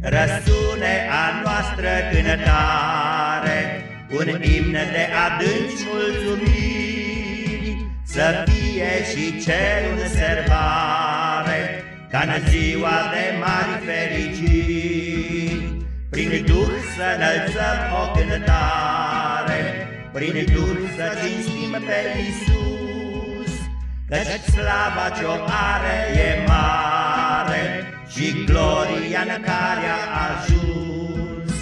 Răsune a noastră cântare, Un imn de adânci mulțumiri, Să fie și cerul în serbare, Ca în ziua de mari fericiri. Prin Duh să înălțăm o cântare, Prin Duh să cinstim pe Iisus, Căci slava ce-o are e mare, și gloria în care a ajuns.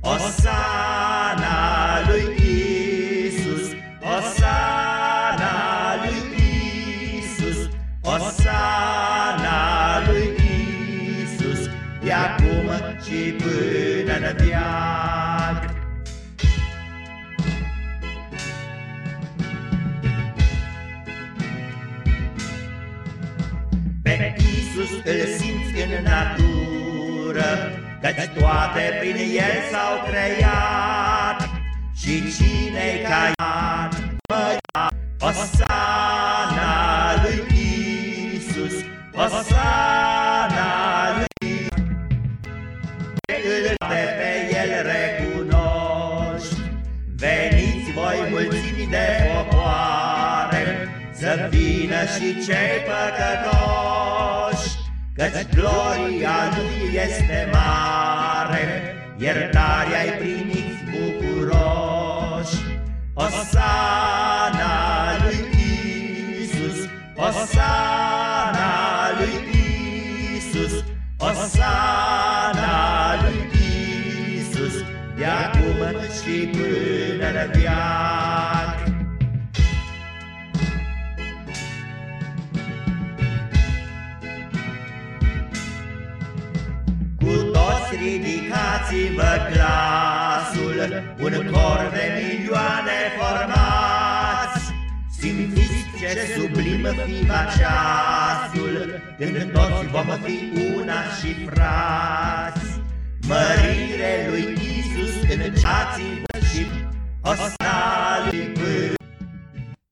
Osana lui Isus, Osana lui Isus, Osana lui Isus, de acum și până în viac. Pe Isus îl simți în natură, Căci toate prin El s-au creat, Și cine-i caiat, măia, Osana lui Isus, Osana lui Îl de pe El recunoști, Veniți voi mulțimi de popoare, Să vină și cei păcătoși, Căci gloria Lui este mare, Iertarea-i primiți bucuroși. Osana lui Isus, Osana lui Isus, Osana lui Isus, De acum și până în viac. Ridicați-vă glasul, un cor de milioane formați. Simțiți ce sublim fi va ceasul, când toți vom fi una și frați. Mărire lui Isus înceați-vă și ostați.